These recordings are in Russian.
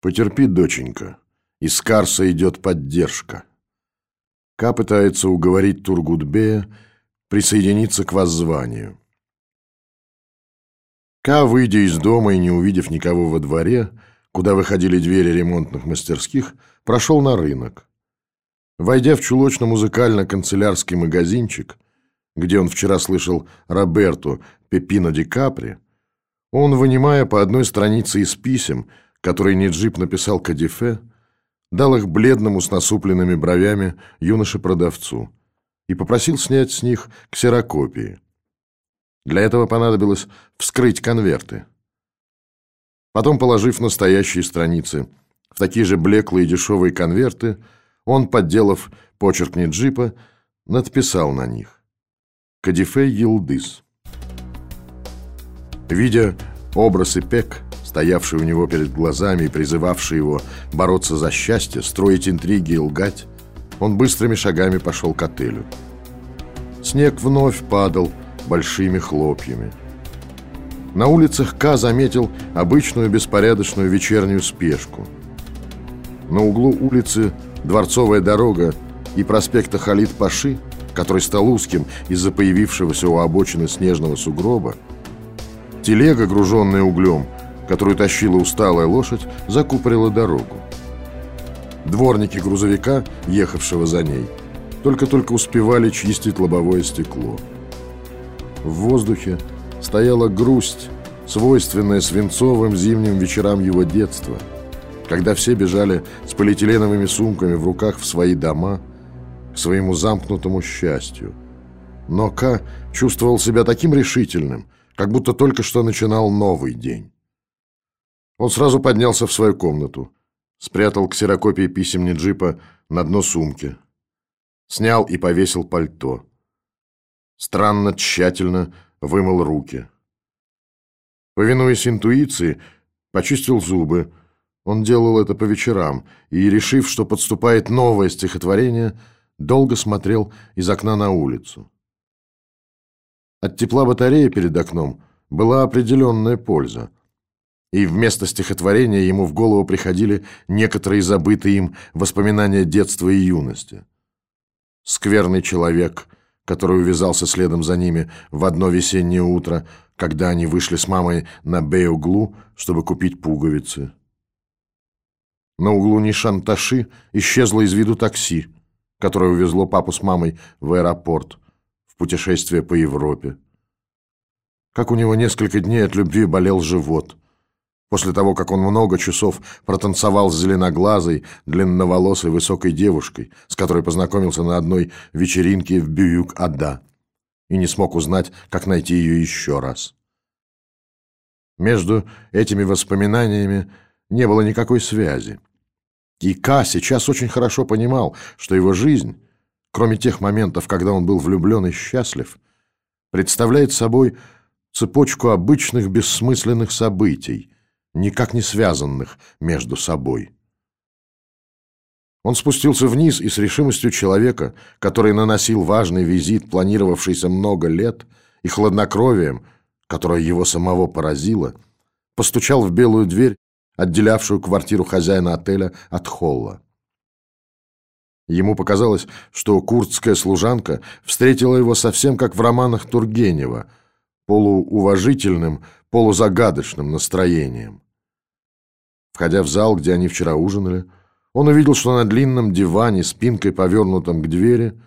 Потерпи, доченька. Из Карса идет поддержка. Ка пытается уговорить Тургутбея присоединиться к воззванию. Ка, выйдя из дома и не увидев никого во дворе, куда выходили двери ремонтных мастерских, прошел на рынок. Войдя в чулочно-музыкально-канцелярский магазинчик, где он вчера слышал Роберту Пепино Ди Капри, он, вынимая по одной странице из писем, которые Ниджип написал Кадифе, дал их бледному с насупленными бровями юноше-продавцу и попросил снять с них ксерокопии. Для этого понадобилось вскрыть конверты. Потом, положив настоящие страницы в такие же блеклые дешевые конверты, он, подделав почерк Ниджипа, надписал на них «Кадифе Елдыс». Видя образ Ипек, стоявший у него перед глазами и призывавший его бороться за счастье, строить интриги и лгать, он быстрыми шагами пошел к отелю. Снег вновь падал большими хлопьями. На улицах К заметил обычную беспорядочную вечернюю спешку. На углу улицы Дворцовая дорога и проспекта Халид-Паши, который стал узким из-за появившегося у обочины снежного сугроба, телега, груженная углем, которую тащила усталая лошадь, закупорила дорогу. Дворники грузовика, ехавшего за ней, только-только успевали чистить лобовое стекло. В воздухе стояла грусть, свойственная свинцовым зимним вечерам его детства, когда все бежали с полиэтиленовыми сумками в руках в свои дома к своему замкнутому счастью. Но Ка чувствовал себя таким решительным, как будто только что начинал новый день. Он сразу поднялся в свою комнату, спрятал ксерокопии писем Неджипа на дно сумки, снял и повесил пальто. Странно тщательно вымыл руки. Повинуясь интуиции, почистил зубы. Он делал это по вечерам и, решив, что подступает новое стихотворение, долго смотрел из окна на улицу. От тепла батареи перед окном была определенная польза и вместо стихотворения ему в голову приходили некоторые забытые им воспоминания детства и юности. Скверный человек, который увязался следом за ними в одно весеннее утро, когда они вышли с мамой на Бей-углу, чтобы купить пуговицы. На углу Нишанташи исчезло из виду такси, которое увезло папу с мамой в аэропорт в путешествие по Европе. Как у него несколько дней от любви болел живот – После того, как он много часов протанцевал с зеленоглазой, длинноволосой высокой девушкой, с которой познакомился на одной вечеринке в Бююк-Ада, и не смог узнать, как найти ее еще раз. Между этими воспоминаниями не было никакой связи. И Ка сейчас очень хорошо понимал, что его жизнь, кроме тех моментов, когда он был влюблен и счастлив, представляет собой цепочку обычных бессмысленных событий – никак не связанных между собой. Он спустился вниз и с решимостью человека, который наносил важный визит, планировавшийся много лет, и хладнокровием, которое его самого поразило, постучал в белую дверь, отделявшую квартиру хозяина отеля от холла. Ему показалось, что курдская служанка встретила его совсем как в романах Тургенева, полууважительным, полузагадочным настроением. Входя в зал, где они вчера ужинали, он увидел, что на длинном диване, спинкой повернутом к двери,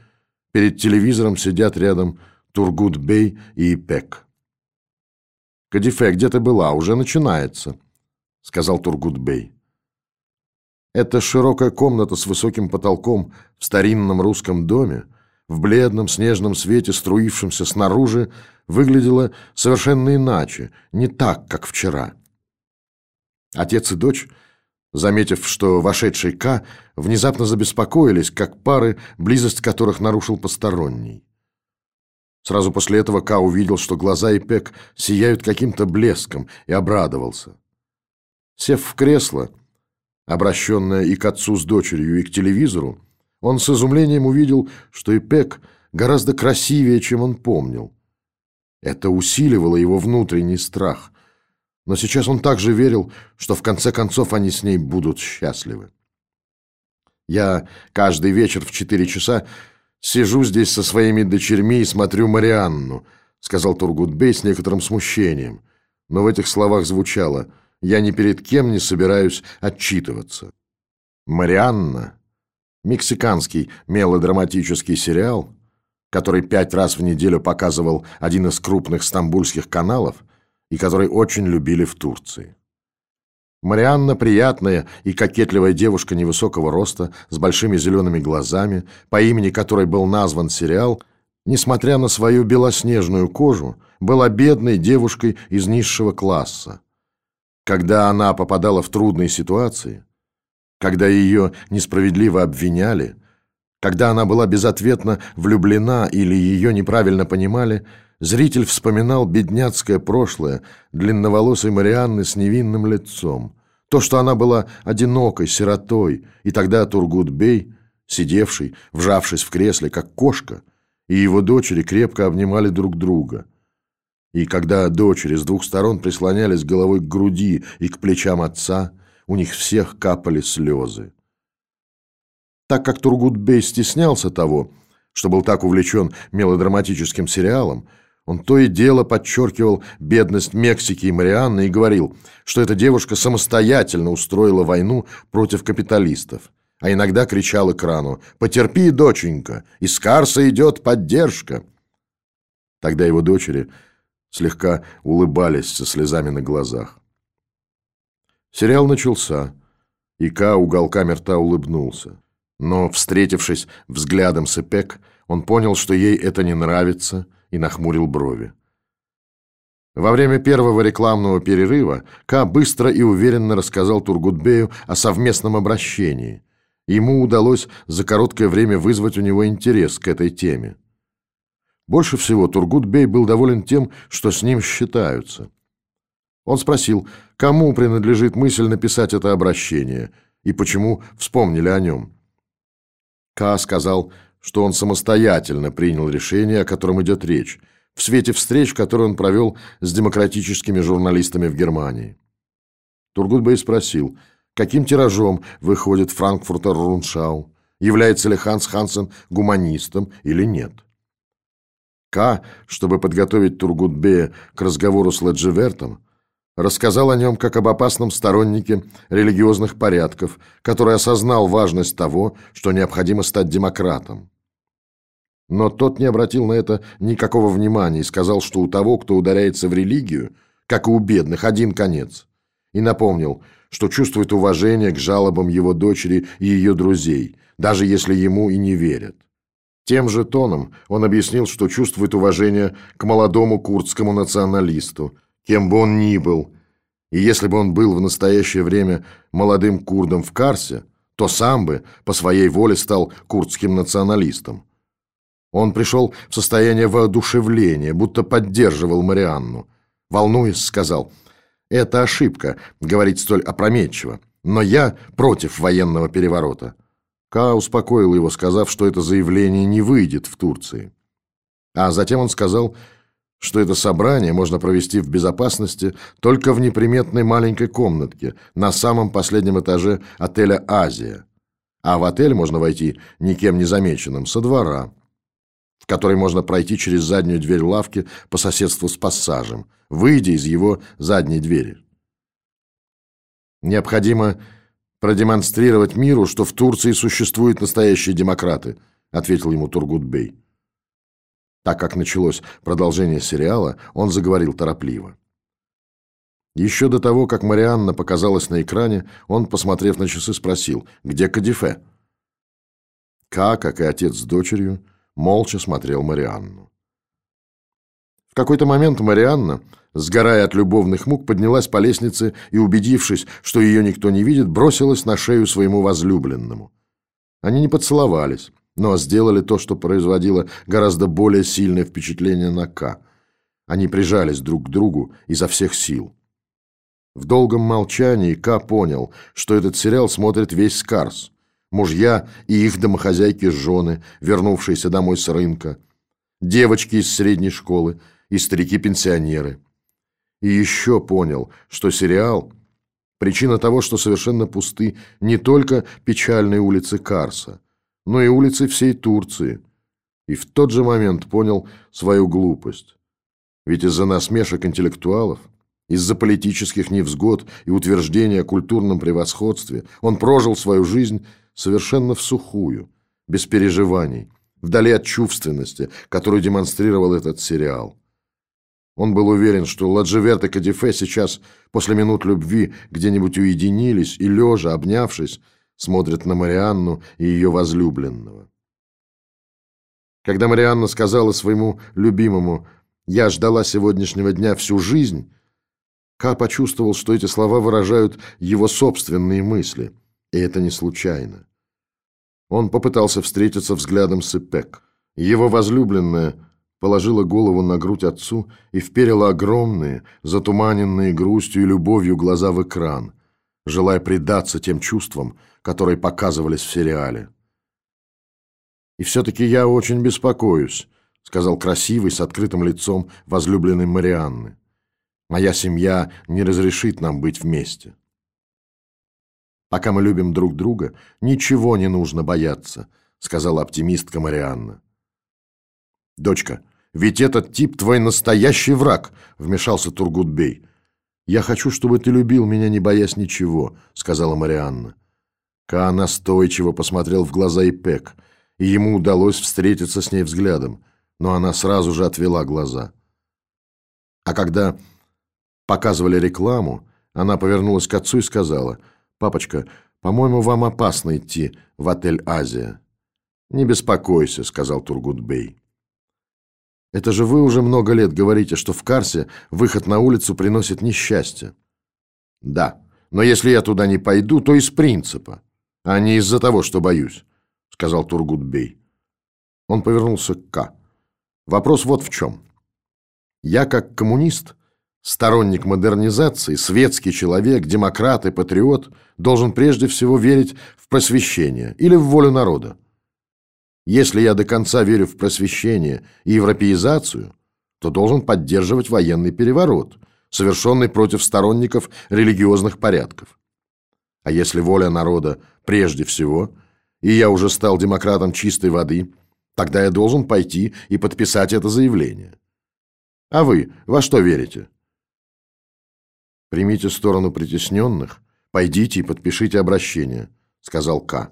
перед телевизором сидят рядом Тургут-бей и Ипек. «Кадифе, где ты была? Уже начинается», — сказал Тургут-бей. Эта широкая комната с высоким потолком в старинном русском доме, в бледном снежном свете, струившемся снаружи, выглядела совершенно иначе, не так, как вчера. Отец и дочь, заметив, что вошедший К, внезапно забеспокоились, как пары, близость которых нарушил посторонний. Сразу после этого К увидел, что глаза Ипек сияют каким-то блеском, и обрадовался. Сев в кресло, обращенное и к отцу с дочерью, и к телевизору, он с изумлением увидел, что Ипек гораздо красивее, чем он помнил. Это усиливало его внутренний страх – Но сейчас он также верил, что в конце концов они с ней будут счастливы. Я каждый вечер в четыре часа сижу здесь со своими дочерьми и смотрю Марианну, сказал Тургутбей с некоторым смущением. Но в этих словах звучало «Я ни перед кем не собираюсь отчитываться». Марианна, мексиканский мелодраматический сериал, который пять раз в неделю показывал один из крупных стамбульских каналов и который очень любили в Турции. Марианна приятная и кокетливая девушка невысокого роста, с большими зелеными глазами, по имени которой был назван сериал, несмотря на свою белоснежную кожу, была бедной девушкой из низшего класса. Когда она попадала в трудные ситуации, когда ее несправедливо обвиняли, когда она была безответно влюблена или ее неправильно понимали, зритель вспоминал бедняцкое прошлое длинноволосой Марианны с невинным лицом. То, что она была одинокой, сиротой, и тогда Тургут-бей, сидевший, вжавшись в кресле, как кошка, и его дочери крепко обнимали друг друга. И когда дочери с двух сторон прислонялись головой к груди и к плечам отца, у них всех капали слезы. Так как Тургут-бей стеснялся того, что был так увлечен мелодраматическим сериалом, он то и дело подчеркивал бедность Мексики и Марианны и говорил, что эта девушка самостоятельно устроила войну против капиталистов, а иногда кричал экрану «Потерпи, доченька, из Карса идет поддержка». Тогда его дочери слегка улыбались со слезами на глазах. Сериал начался, и Ка уголками рта улыбнулся. Но, встретившись взглядом с Эпек, он понял, что ей это не нравится – и нахмурил брови. Во время первого рекламного перерыва Ка быстро и уверенно рассказал Тургутбею о совместном обращении. Ему удалось за короткое время вызвать у него интерес к этой теме. Больше всего Тургутбей был доволен тем, что с ним считаются. Он спросил, кому принадлежит мысль написать это обращение и почему вспомнили о нем. Ка сказал, что он самостоятельно принял решение, о котором идет речь, в свете встреч, которые он провел с демократическими журналистами в Германии. Тургутбей спросил, каким тиражом выходит Франкфуртер Руншау, является ли Ханс Хансен гуманистом или нет. К, чтобы подготовить Тургутбея к разговору с Ледживертом, рассказал о нем как об опасном стороннике религиозных порядков, который осознал важность того, что необходимо стать демократом. Но тот не обратил на это никакого внимания и сказал, что у того, кто ударяется в религию, как и у бедных, один конец. И напомнил, что чувствует уважение к жалобам его дочери и ее друзей, даже если ему и не верят. Тем же тоном он объяснил, что чувствует уважение к молодому курдскому националисту – кем бы он ни был. И если бы он был в настоящее время молодым курдом в Карсе, то сам бы по своей воле стал курдским националистом. Он пришел в состояние воодушевления, будто поддерживал Марианну. Волнуясь, сказал, «Это ошибка, говорить столь опрометчиво, но я против военного переворота». Ка успокоил его, сказав, что это заявление не выйдет в Турции. А затем он сказал, что это собрание можно провести в безопасности только в неприметной маленькой комнатке на самом последнем этаже отеля «Азия». А в отель можно войти никем не замеченным со двора, в который можно пройти через заднюю дверь лавки по соседству с пассажем, выйдя из его задней двери. Необходимо продемонстрировать миру, что в Турции существуют настоящие демократы, ответил ему Тургутбей. Так как началось продолжение сериала, он заговорил торопливо. Еще до того, как Марианна показалась на экране, он, посмотрев на часы, спросил, где Кадифе? Ка, как и отец с дочерью, молча смотрел Марианну. В какой-то момент Марианна, сгорая от любовных мук, поднялась по лестнице и, убедившись, что ее никто не видит, бросилась на шею своему возлюбленному. Они не поцеловались, но сделали то, что производило гораздо более сильное впечатление на К. Они прижались друг к другу изо всех сил. В долгом молчании К понял, что этот сериал смотрит весь Скарс. Мужья и их домохозяйки-жены, вернувшиеся домой с рынка, девочки из средней школы и старики-пенсионеры. И еще понял, что сериал – причина того, что совершенно пусты не только печальные улицы Карса, но и улицы всей Турции. И в тот же момент понял свою глупость. Ведь из-за насмешек интеллектуалов, из-за политических невзгод и утверждения о культурном превосходстве он прожил свою жизнь совершенно в сухую, без переживаний, вдали от чувственности, которую демонстрировал этот сериал. Он был уверен, что Ладживерт и Кадифе сейчас, после минут любви, где-нибудь уединились и, лежа, обнявшись, смотрят на Марианну и ее возлюбленного. Когда Марианна сказала своему любимому «Я ждала сегодняшнего дня всю жизнь», Ка почувствовал, что эти слова выражают его собственные мысли, и это не случайно. Он попытался встретиться взглядом с Ипек. Его возлюбленная положила голову на грудь отцу и вперила огромные, затуманенные грустью и любовью глаза в экран, желая предаться тем чувствам, которые показывались в сериале. «И все-таки я очень беспокоюсь», — сказал красивый с открытым лицом возлюбленный Марианны. «Моя семья не разрешит нам быть вместе». «Пока мы любим друг друга, ничего не нужно бояться», — сказала оптимистка Марианна. «Дочка, ведь этот тип твой настоящий враг», — вмешался Тургутбей. «Я хочу, чтобы ты любил меня, не боясь ничего», — сказала Марианна. Ка настойчиво посмотрел в глаза Ипек, и ему удалось встретиться с ней взглядом, но она сразу же отвела глаза. А когда показывали рекламу, она повернулась к отцу и сказала, «Папочка, по-моему, вам опасно идти в отель «Азия». «Не беспокойся», — сказал Тургутбей. Это же вы уже много лет говорите, что в Карсе выход на улицу приносит несчастье. Да, но если я туда не пойду, то из принципа, а не из-за того, что боюсь, сказал Тургутбей. Он повернулся к К. Вопрос вот в чем. Я как коммунист, сторонник модернизации, светский человек, демократ и патриот должен прежде всего верить в просвещение или в волю народа. Если я до конца верю в просвещение и европеизацию, то должен поддерживать военный переворот, совершенный против сторонников религиозных порядков. А если воля народа прежде всего, и я уже стал демократом чистой воды, тогда я должен пойти и подписать это заявление. А вы во что верите? Примите сторону притесненных, пойдите и подпишите обращение, сказал К.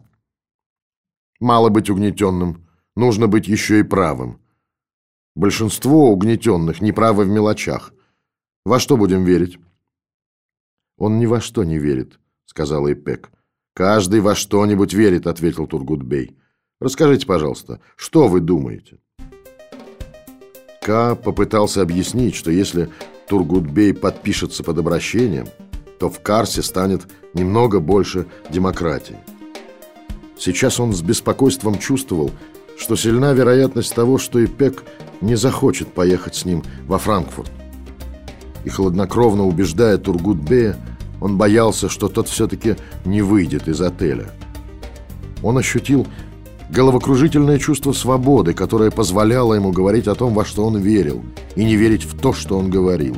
Мало быть угнетенным, нужно быть еще и правым. Большинство угнетенных неправы в мелочах. Во что будем верить? Он ни во что не верит, сказала Ипек. Каждый во что-нибудь верит, ответил Тургутбей. Расскажите, пожалуйста, что вы думаете? Ка попытался объяснить, что если Тургутбей подпишется под обращением, то в Карсе станет немного больше демократии. Сейчас он с беспокойством чувствовал, что сильна вероятность того, что Ипек не захочет поехать с ним во Франкфурт. И хладнокровно убеждая Тургутбея, он боялся, что тот все-таки не выйдет из отеля. Он ощутил головокружительное чувство свободы, которое позволяло ему говорить о том, во что он верил, и не верить в то, что он говорил.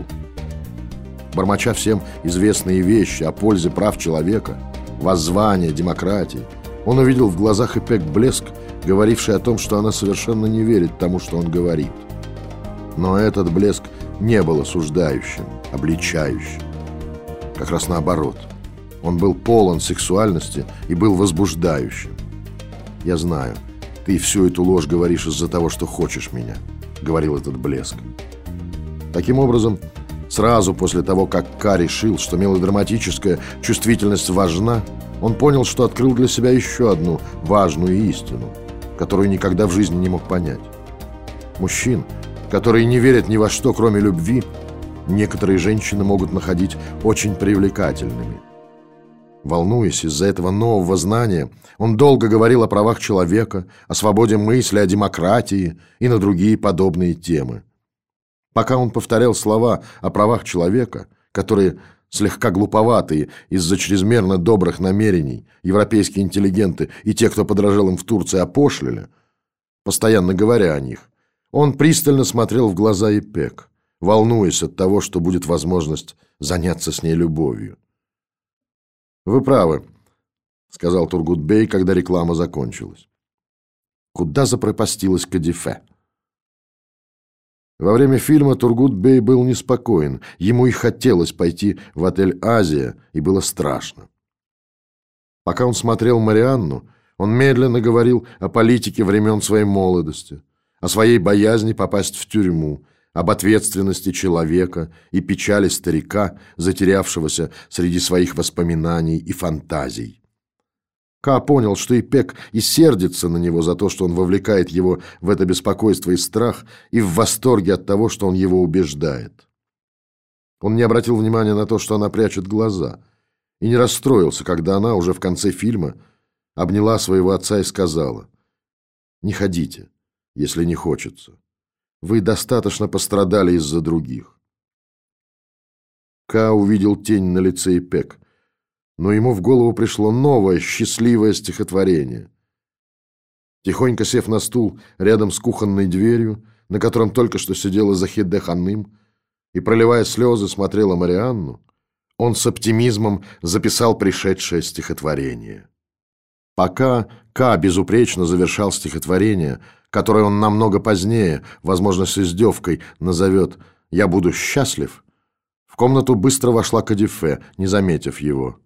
Бормоча всем известные вещи о пользе прав человека, воззвания, демократии – он увидел в глазах Эпек блеск, говоривший о том, что она совершенно не верит тому, что он говорит. Но этот блеск не был осуждающим, обличающим. Как раз наоборот. Он был полон сексуальности и был возбуждающим. «Я знаю, ты всю эту ложь говоришь из-за того, что хочешь меня», — говорил этот блеск. Таким образом, сразу после того, как Ка решил, что мелодраматическая чувствительность важна, он понял, что открыл для себя еще одну важную истину, которую никогда в жизни не мог понять. Мужчин, которые не верят ни во что, кроме любви, некоторые женщины могут находить очень привлекательными. Волнуясь из-за этого нового знания, он долго говорил о правах человека, о свободе мысли, о демократии и на другие подобные темы. Пока он повторял слова о правах человека, которые слегка глуповатые из-за чрезмерно добрых намерений, европейские интеллигенты и те, кто подражал им в Турции, опошлили, постоянно говоря о них, он пристально смотрел в глаза Ипек. волнуясь от того, что будет возможность заняться с ней любовью. «Вы правы», — сказал Тургутбей, когда реклама закончилась. «Куда запропастилась Кадифе?» Во время фильма Тургут-бей был неспокоен. Ему и хотелось пойти в отель «Азия», и было страшно. Пока он смотрел Марианну, он медленно говорил о политике времен своей молодости, о своей боязни попасть в тюрьму, об ответственности человека и печали старика, затерявшегося среди своих воспоминаний и фантазий. Ка понял, что Ипек и сердится на него за то, что он вовлекает его в это беспокойство и страх, и в восторге от того, что он его убеждает. Он не обратил внимания на то, что она прячет глаза, и не расстроился, когда она уже в конце фильма обняла своего отца и сказала «Не ходите, если не хочется. Вы достаточно пострадали из-за других». Ка увидел тень на лице Ипек – но ему в голову пришло новое, счастливое стихотворение. Тихонько сев на стул рядом с кухонной дверью, на котором только что сидела Захиде Ханым, и, проливая слезы, смотрела Марианну, он с оптимизмом записал пришедшее стихотворение. Пока К безупречно завершал стихотворение, которое он намного позднее, возможно, с издевкой, назовет «Я буду счастлив», в комнату быстро вошла Кадифе, не заметив его.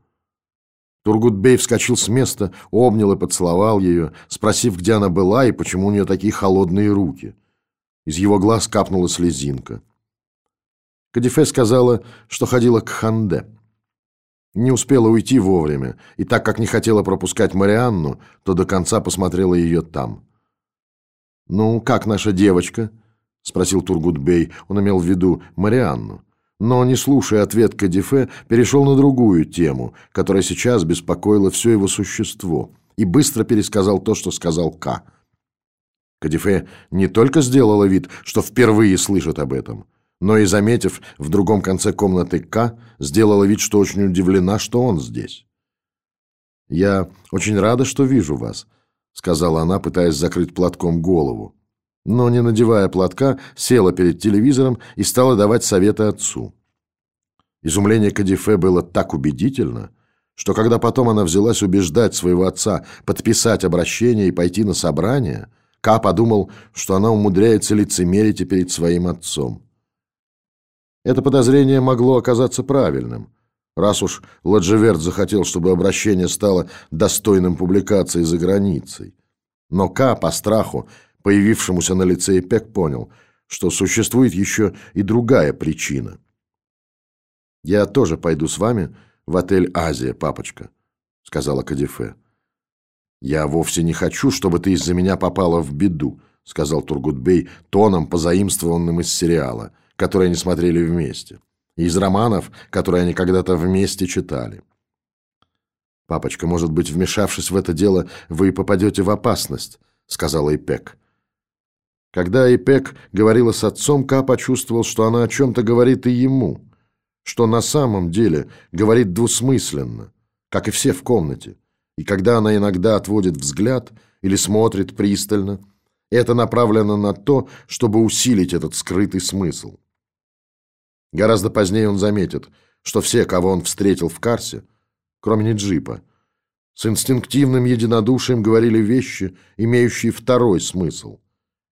Тургутбей вскочил с места, обнял и поцеловал ее, спросив, где она была и почему у нее такие холодные руки. Из его глаз капнула слезинка. Кадифе сказала, что ходила к Ханде. Не успела уйти вовремя, и так как не хотела пропускать Марианну, то до конца посмотрела ее там. «Ну, как наша девочка?» — спросил Тургутбей. Он имел в виду Марианну но, не слушая ответ Кадифе, перешел на другую тему, которая сейчас беспокоила все его существо, и быстро пересказал то, что сказал К. Кадифе не только сделала вид, что впервые слышит об этом, но и, заметив в другом конце комнаты К, сделала вид, что очень удивлена, что он здесь. «Я очень рада, что вижу вас», — сказала она, пытаясь закрыть платком голову но, не надевая платка, села перед телевизором и стала давать советы отцу. Изумление Кадифе было так убедительно, что когда потом она взялась убеждать своего отца подписать обращение и пойти на собрание, Ка подумал, что она умудряется лицемерить перед своим отцом. Это подозрение могло оказаться правильным, раз уж Ладжеверт захотел, чтобы обращение стало достойным публикации за границей. Но Ка по страху появившемуся на лице Эпек, понял, что существует еще и другая причина. «Я тоже пойду с вами в отель «Азия», папочка», — сказала Кадифе. «Я вовсе не хочу, чтобы ты из-за меня попала в беду», — сказал Тургутбей тоном, позаимствованным из сериала, который они смотрели вместе, и из романов, которые они когда-то вместе читали. «Папочка, может быть, вмешавшись в это дело, вы попадете в опасность», — сказала Ипек. Когда Ипек говорила с отцом, Ка почувствовал, что она о чем-то говорит и ему, что на самом деле говорит двусмысленно, как и все в комнате. И когда она иногда отводит взгляд или смотрит пристально, это направлено на то, чтобы усилить этот скрытый смысл. Гораздо позднее он заметит, что все, кого он встретил в Карсе, кроме Неджипа, с инстинктивным единодушием говорили вещи, имеющие второй смысл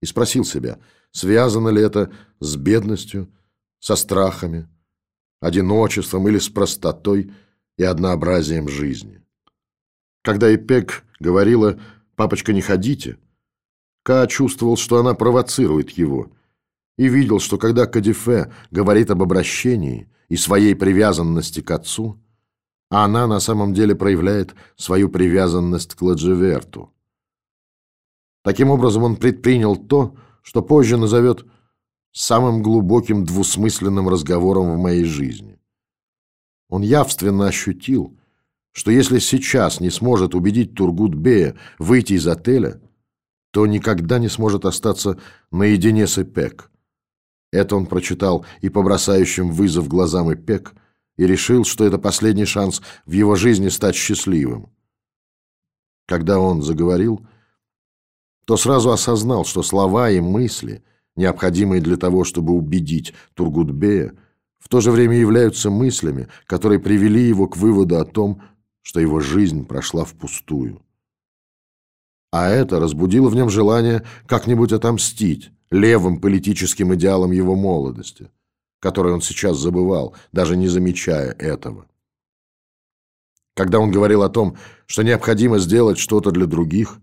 и спросил себя, связано ли это с бедностью, со страхами, одиночеством или с простотой и однообразием жизни. Когда Ипек говорила «папочка, не ходите», Ка чувствовал, что она провоцирует его, и видел, что когда Кадифе говорит об обращении и своей привязанности к отцу, а она на самом деле проявляет свою привязанность к Ладжеверту. Таким образом, он предпринял то, что позже назовет самым глубоким двусмысленным разговором в моей жизни. Он явственно ощутил, что если сейчас не сможет убедить Тургут-Бея выйти из отеля, то никогда не сможет остаться наедине с Эпек. Это он прочитал и по бросающим вызов глазам Эпек, и решил, что это последний шанс в его жизни стать счастливым. Когда он заговорил, то сразу осознал, что слова и мысли необходимые для того, чтобы убедить Тургутбея, в то же время являются мыслями, которые привели его к выводу о том, что его жизнь прошла впустую. А это разбудило в нем желание как-нибудь отомстить левым политическим идеалам его молодости, которые он сейчас забывал, даже не замечая этого. Когда он говорил о том, что необходимо сделать что-то для других,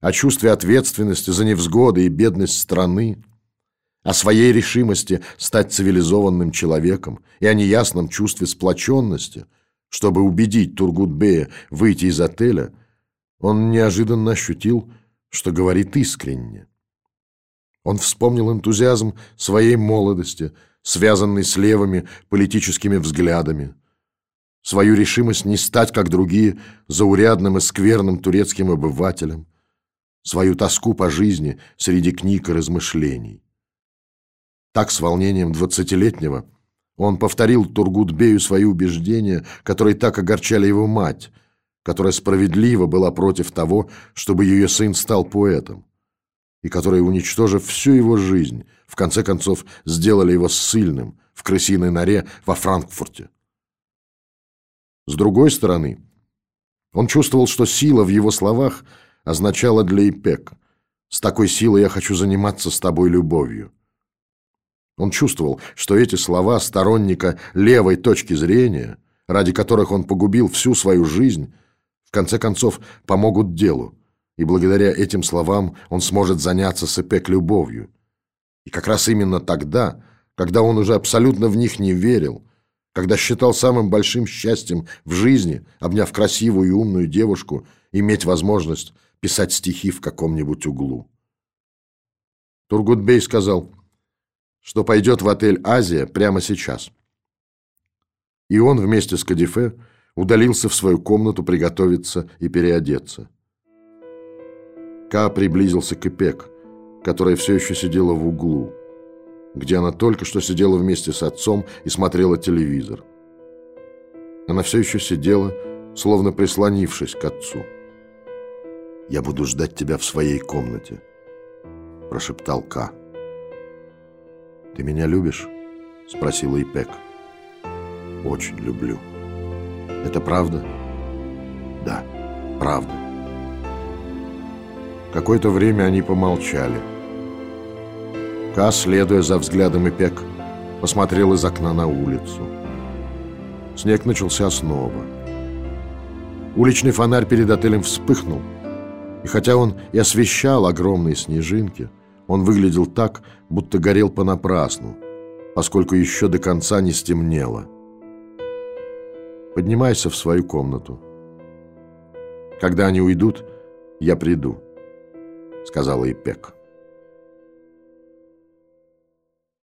о чувстве ответственности за невзгоды и бедность страны, о своей решимости стать цивилизованным человеком и о неясном чувстве сплоченности, чтобы убедить Тургутбея выйти из отеля, он неожиданно ощутил, что говорит искренне. Он вспомнил энтузиазм своей молодости, связанный с левыми политическими взглядами, свою решимость не стать, как другие, заурядным и скверным турецким обывателем, свою тоску по жизни среди книг и размышлений. Так с волнением двадцатилетнего он повторил Тургутбею свои убеждения, которые так огорчали его мать, которая справедливо была против того, чтобы ее сын стал поэтом, и которая, уничтожив всю его жизнь, в конце концов сделали его ссыльным в крысиной норе во Франкфурте. С другой стороны, он чувствовал, что сила в его словах означала для Ипек «С такой силой я хочу заниматься с тобой любовью». Он чувствовал, что эти слова сторонника левой точки зрения, ради которых он погубил всю свою жизнь, в конце концов помогут делу, и благодаря этим словам он сможет заняться с Эпек любовью. И как раз именно тогда, когда он уже абсолютно в них не верил, когда считал самым большим счастьем в жизни, обняв красивую и умную девушку, иметь возможность писать стихи в каком-нибудь углу. Тургутбей сказал – что пойдет в отель «Азия» прямо сейчас. И он вместе с Кадифе удалился в свою комнату приготовиться и переодеться. Ка приблизился к Ипек, которая все еще сидела в углу, где она только что сидела вместе с отцом и смотрела телевизор. Она все еще сидела, словно прислонившись к отцу. «Я буду ждать тебя в своей комнате», – прошептал Ка. «Ты меня любишь?» — спросила Ипек. «Очень люблю». «Это правда?» «Да, правда». Какое-то время они помолчали. Ка, следуя за взглядом Ипек, посмотрел из окна на улицу. Снег начался снова. Уличный фонарь перед отелем вспыхнул, и хотя он и освещал огромные снежинки, он выглядел так, будто горел понапрасну, поскольку еще до конца не стемнело. Поднимайся в свою комнату. Когда они уйдут, я приду, сказала Ипек.